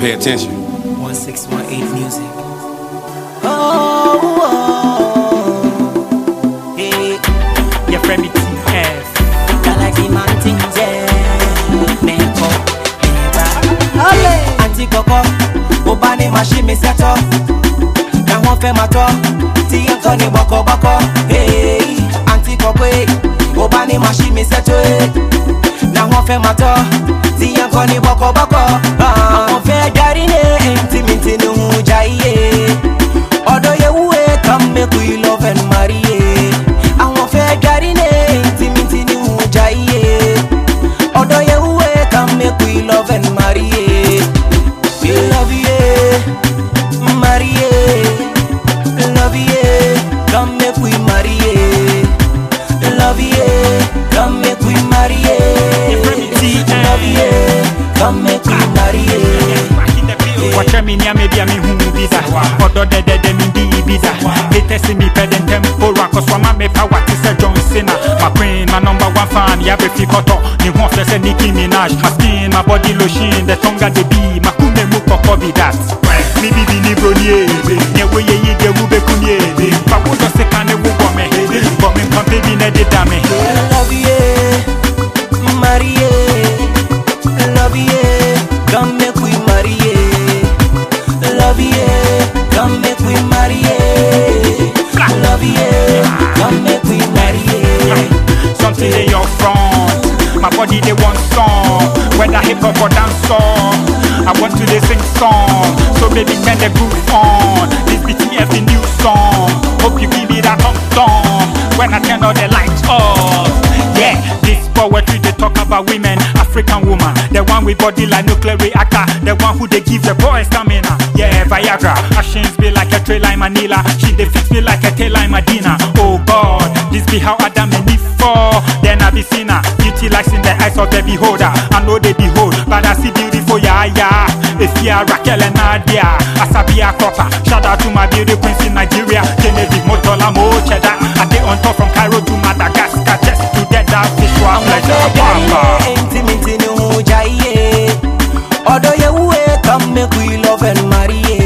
Pay attention. 1618 music. Oh, oh, hey. Your friend me TF. Galaxy Mountain, yeah. Neko, Neba. Auntie Coco, Obani machine me set up. Na wọ́n fẹ́ máa tọ́, tí yẹn tọ́ ní bọ́kọ̀bọ́kọ̀. Hey, Auntie Coco, Obani machine me set up. Na fẹ́ máa tọ́ tíyẹn kọ́ ni bọ́kọ̀bọ́kọ̀ àwọn fẹ́ darí lé ẹ̀ ń tì mí. Me peden tempora. Cause one me power to say John Cena. My queen, my number one fan. Yeah, be koto. Ni wants to say Nicki Minaj. My skin, my body lotion. The stronger they be. My kume mu koko be that. Mi bi bi ni bronier. Nye we ye ye de Hip hop dance song. I want to sing song. So baby can they groove on. This the new song. Hope you give me that thumb thumb. When I turn all the lights off. Yeah, this poetry they talk about women, African woman. The one with body like nuclear reactor. The one who they give the boys stamina. Yeah, Viagra. Actions be like a tray like Manila. She they fix me like a tail like Medina. Oh God, this be how Adam and Eve fall. Then I be seen her. beauty lies in the eyes of the beholder. I know they behold, but I see beautiful, yeah, yeah. If you are Raquel and Nadia, Asabia copper. shout out to my beauty queens in Nigeria. Genevieve Motola Mo Cheddar, I did on top from Cairo to Madagascar, just to get that visual pleasure. Papa. Intimity, no, yeah. Although you wake up, make we love and marry.